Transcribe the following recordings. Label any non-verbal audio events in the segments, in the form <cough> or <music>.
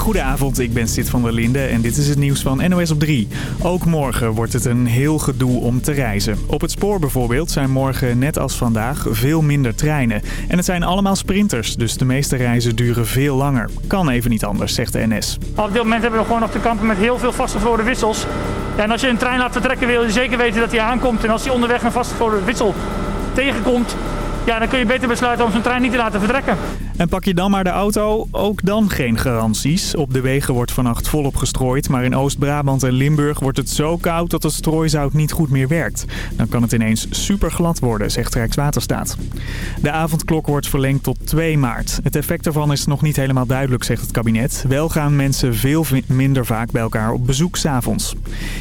Goedenavond, ik ben Sid van der Linde en dit is het nieuws van NOS op 3. Ook morgen wordt het een heel gedoe om te reizen. Op het spoor bijvoorbeeld zijn morgen net als vandaag veel minder treinen. En het zijn allemaal sprinters, dus de meeste reizen duren veel langer. Kan even niet anders, zegt de NS. Op dit moment hebben we gewoon nog te kampen met heel veel vastgevroren wissels. En als je een trein laat vertrekken wil je zeker weten dat hij aankomt. En als hij onderweg een vastgevroren wissel tegenkomt, ja, dan kun je beter besluiten om zo'n trein niet te laten vertrekken. En pak je dan maar de auto, ook dan geen garanties. Op de wegen wordt vannacht volop gestrooid, maar in Oost-Brabant en Limburg wordt het zo koud dat het strooizout niet goed meer werkt. Dan kan het ineens super glad worden, zegt Rijkswaterstaat. De avondklok wordt verlengd tot 2 maart. Het effect ervan is nog niet helemaal duidelijk, zegt het kabinet. Wel gaan mensen veel minder vaak bij elkaar op bezoek s'avonds.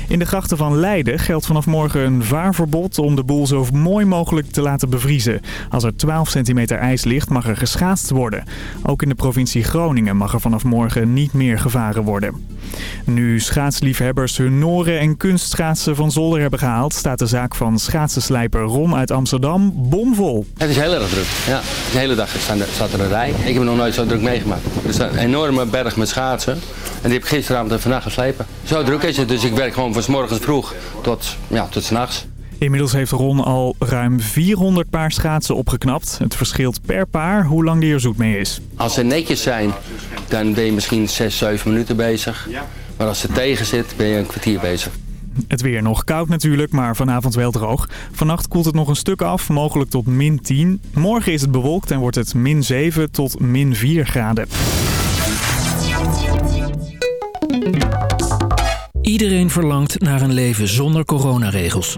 In de grachten van Leiden geldt vanaf morgen een vaarverbod om de boel zo mooi mogelijk te laten bevriezen. Als er 12 centimeter ijs ligt, mag er geschaatst worden. Ook in de provincie Groningen mag er vanaf morgen niet meer gevaren worden. Nu schaatsliefhebbers hun noren en kunstschaatsen van zolder hebben gehaald... staat de zaak van schaatsenslijper Ron uit Amsterdam bomvol. Het is heel erg druk. Ja, de hele dag staat er een rij. Ik heb nog nooit zo druk meegemaakt. Er staat een enorme berg met schaatsen. En die heb ik gisteravond en vandaag geslepen. Zo druk is het, dus ik werk gewoon van s morgens vroeg tot, ja, tot s'nachts. Inmiddels heeft Ron al ruim 400 paar schaatsen opgeknapt. Het verschilt per paar hoe lang die er zoet mee is. Als ze netjes zijn, dan ben je misschien 6, 7 minuten bezig. Maar als ze tegen zit, ben je een kwartier bezig. Het weer nog koud natuurlijk, maar vanavond wel droog. Vannacht koelt het nog een stuk af, mogelijk tot min 10. Morgen is het bewolkt en wordt het min 7 tot min 4 graden. Iedereen verlangt naar een leven zonder coronaregels.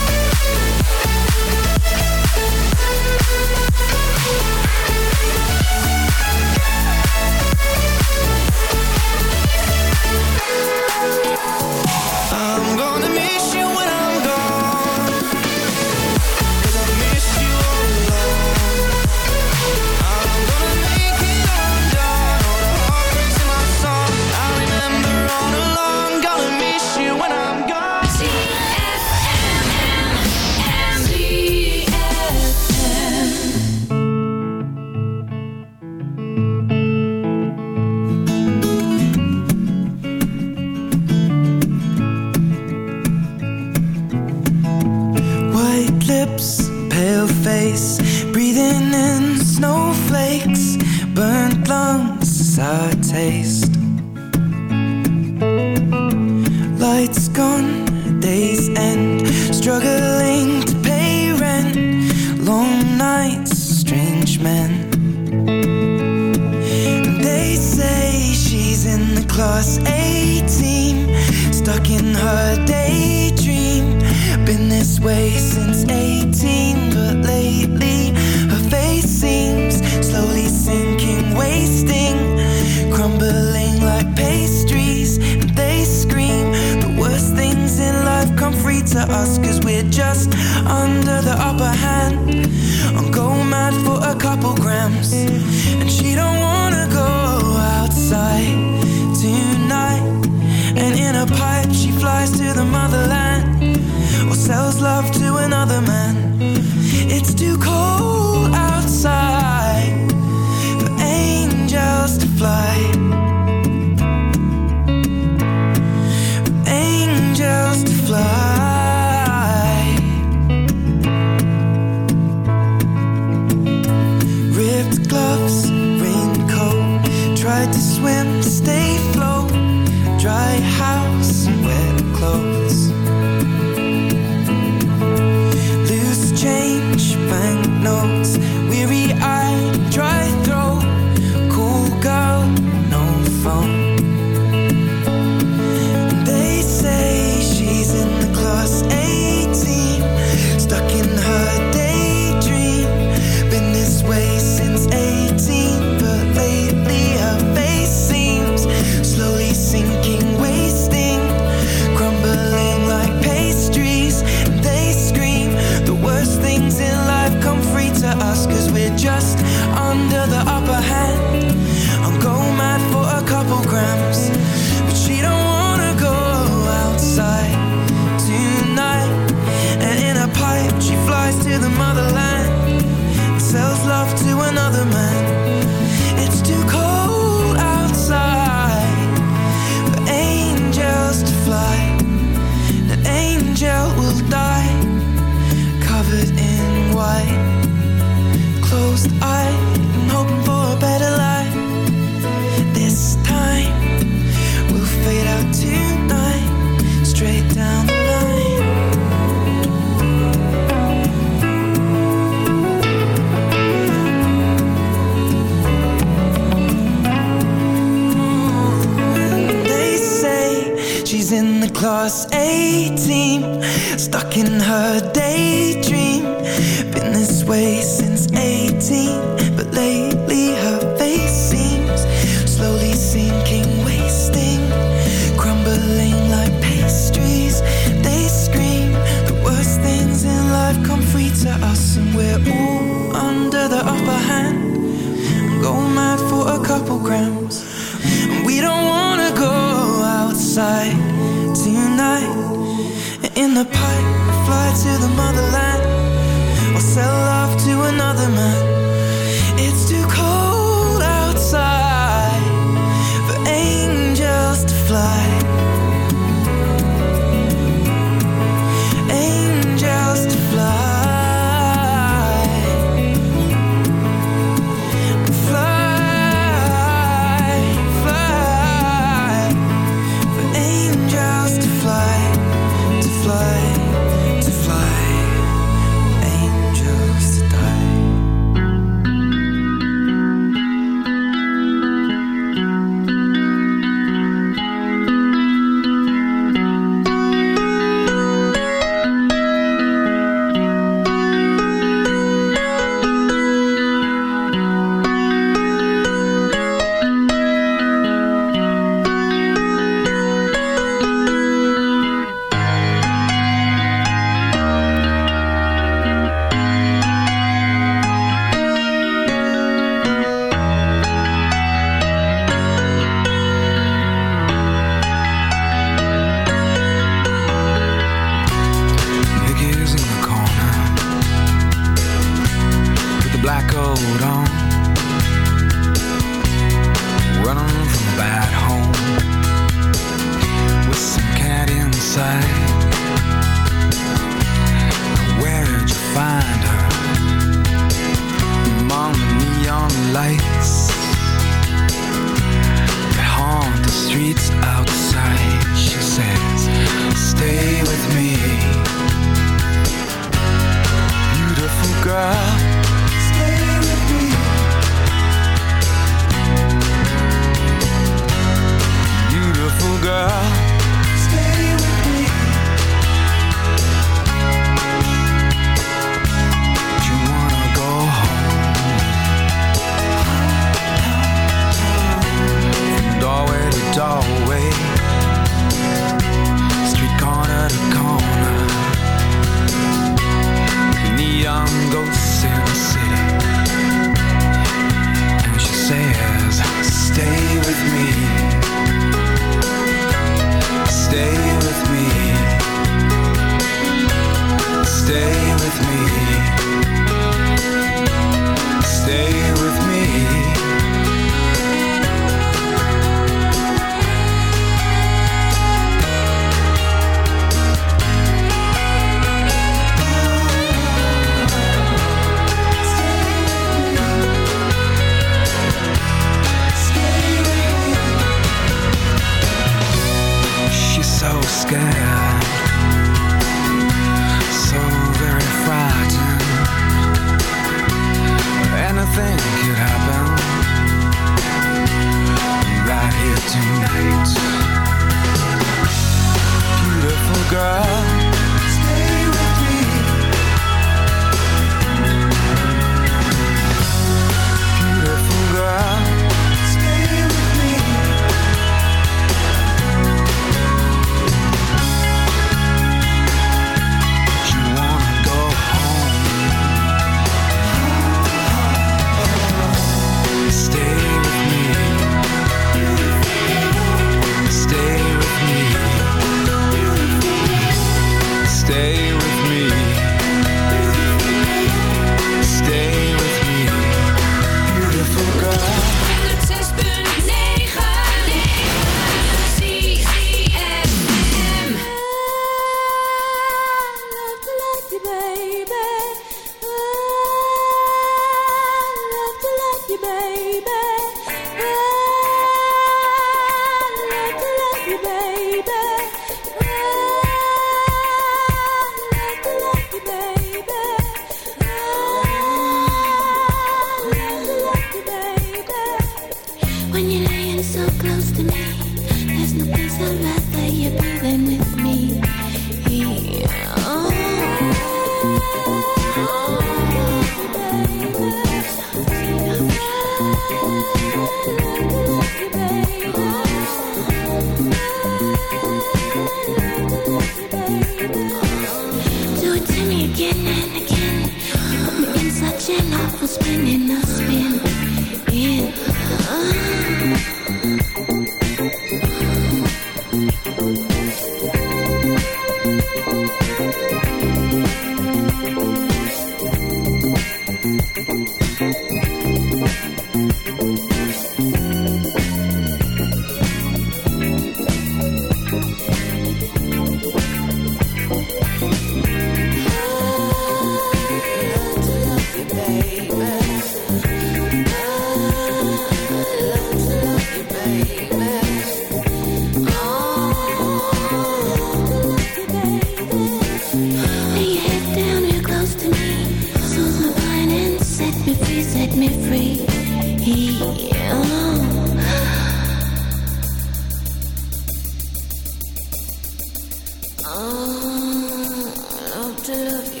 Oh, love to love you,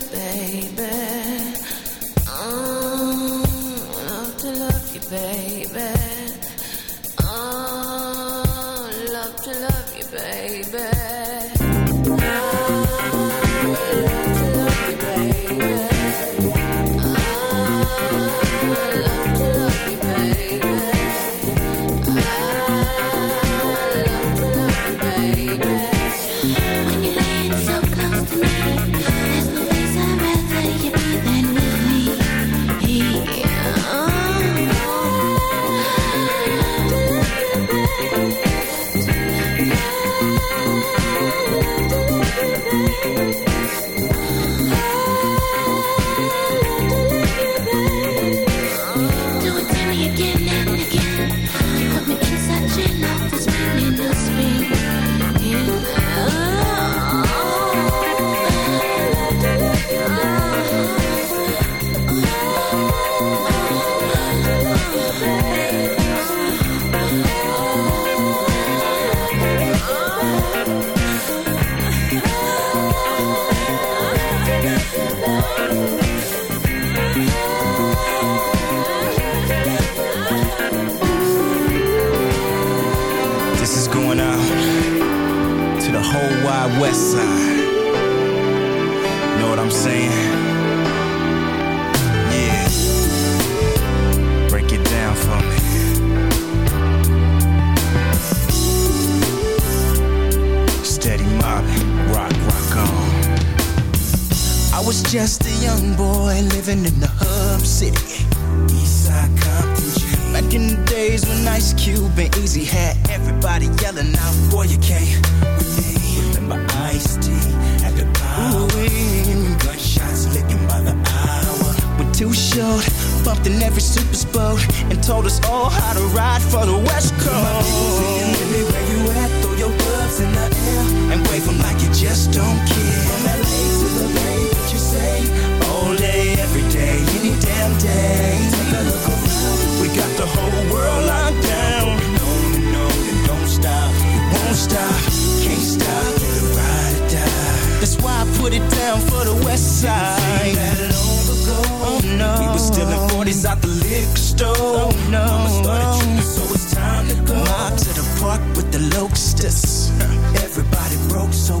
just a young boy living in the hub city. Eastside Compton. Back in the days when Ice Cube and Easy had everybody yelling out, Boy, you can't with me. Remember Ice T at the power. Gunshots licking by the hour. We're too short, bumped in every super boat, and told us all how to ride for the West Coast. Baby, where you at? Throw your gloves in the air and wave 'em like you just don't care. From LA to the Bay, say? All day, every day, any damn day. Take a look around, we got the whole world locked down. No, no, no, don't stop, it won't stop, can't stop, you ride or die. That's why I put it down for the West Side. That long ago, oh no, we were stealing 40s out the liquor store. Oh no, Mama started tripping, so it's time to go. Mob to the park with the locusts. <laughs> Everybody broke, so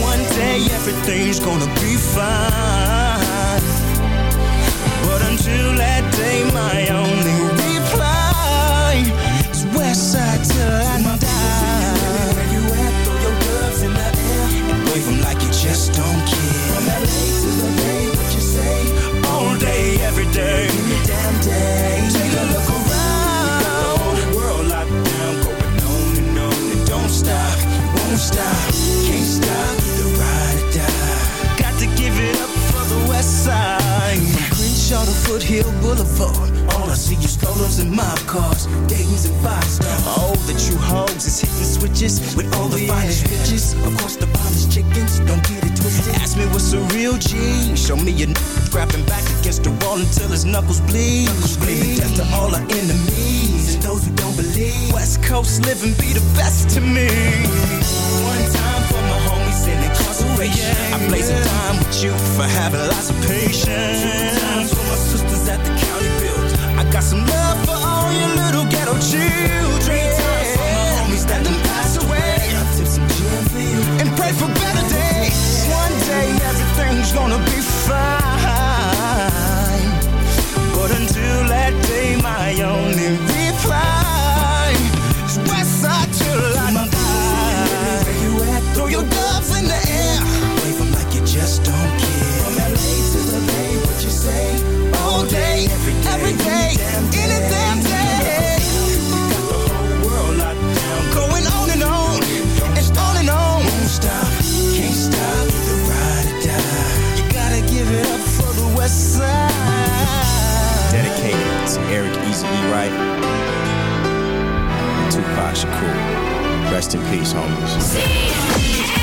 One day everything's gonna be fine. But until that day, my only Foothill Boulevard. All I see is photos and mob cars, Dayton's and five stars. All the true hoes is hitting switches with all the finest bitches. Of course, the finest chickens, don't get it twisted. Ask me what's a real G. Show me a n- grabbing back against the wall until his knuckles bleed. Screaming death to all our enemies and those who don't believe. West Coast living be the best to me. One time incarceration. I blaze a time with you for having lots of patience. Two for my sisters at the county build. I got some love for all you little ghetto children. Three times for my homies that done passed away. I tip some gin for you and pray for better days. One day everything's gonna be fine. But until that day, my only reply is Westside till I die. Throw your Eric Easy E. Wright, and Tupac Shakur. Rest in peace, homies.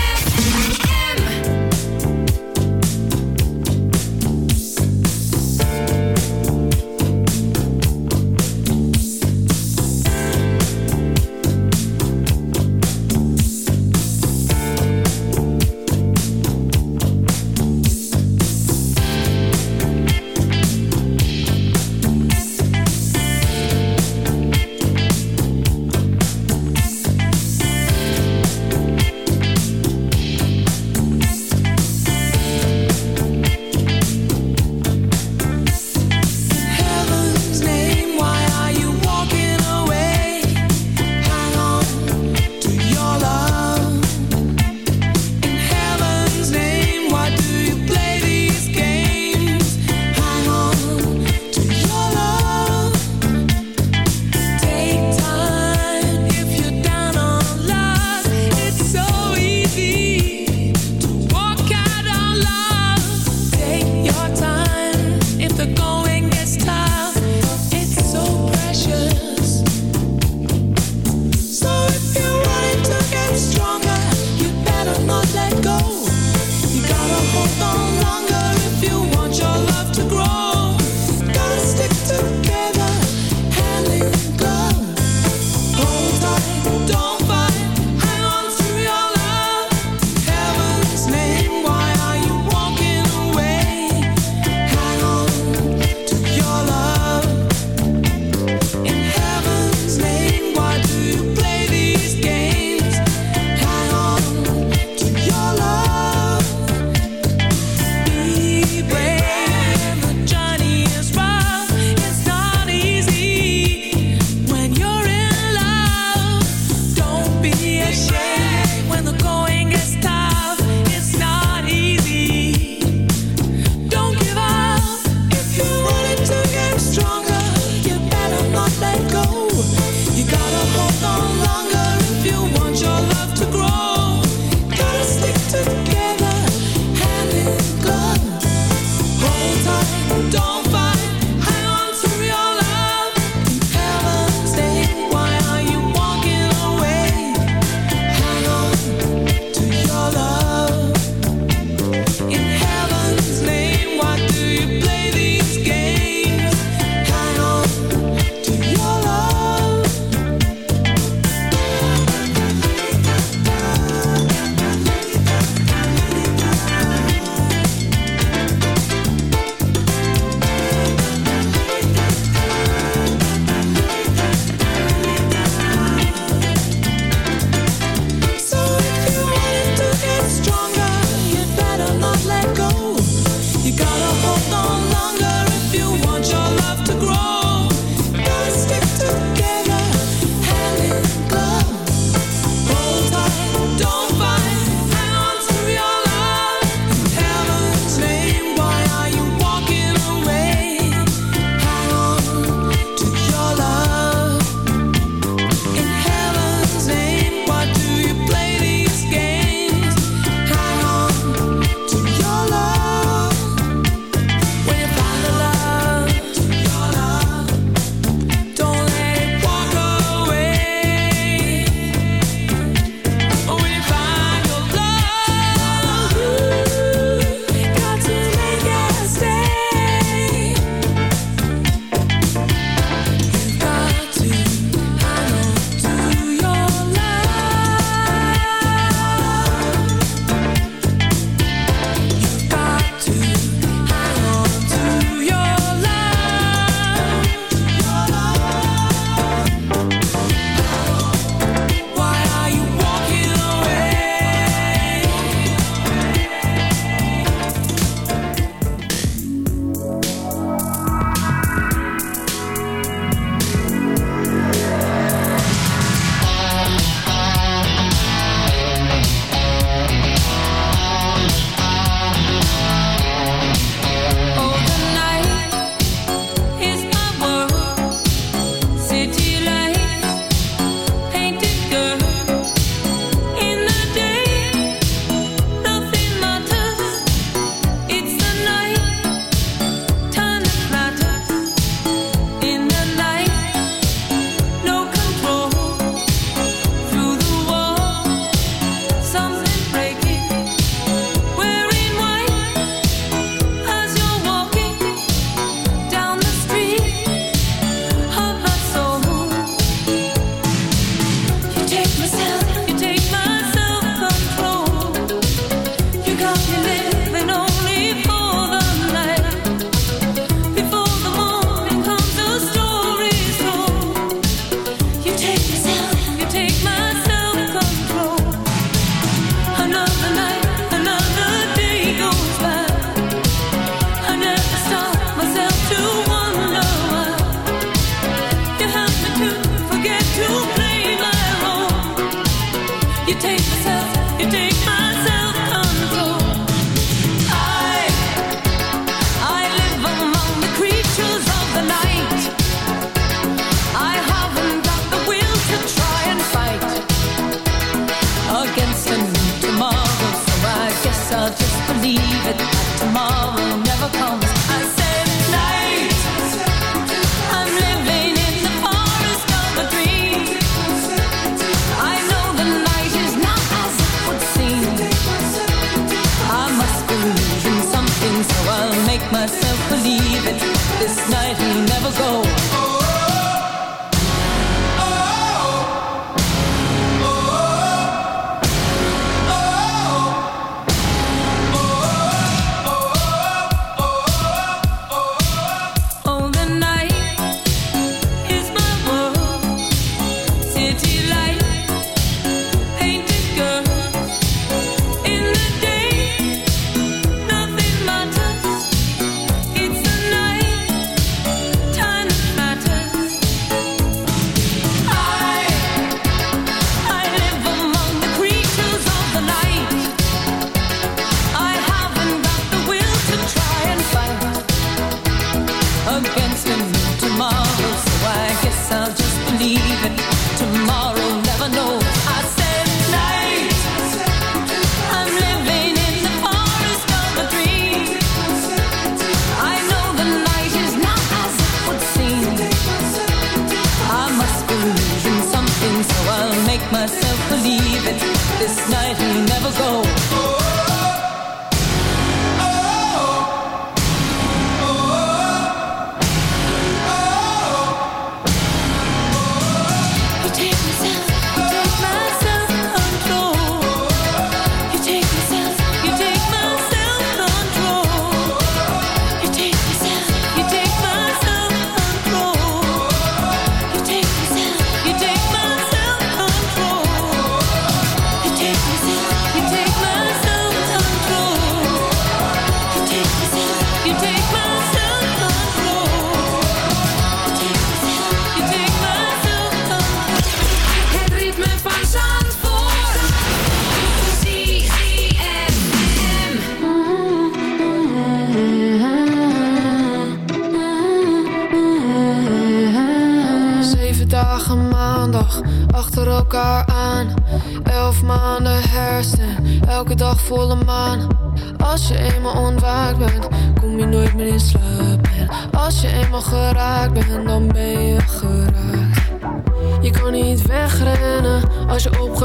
leave it tomorrow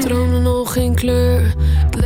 Droomde nog geen kleur,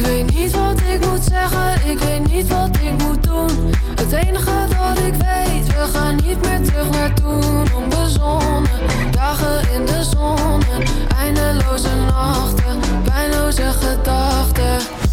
ik weet niet wat ik moet zeggen, ik weet niet wat ik moet doen. Het enige dat ik weet, we gaan niet meer terug naar toen. Onbezonnen, dagen in de zon, eindeloze nachten, pijnloze gedachten.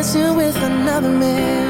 dancing with another man.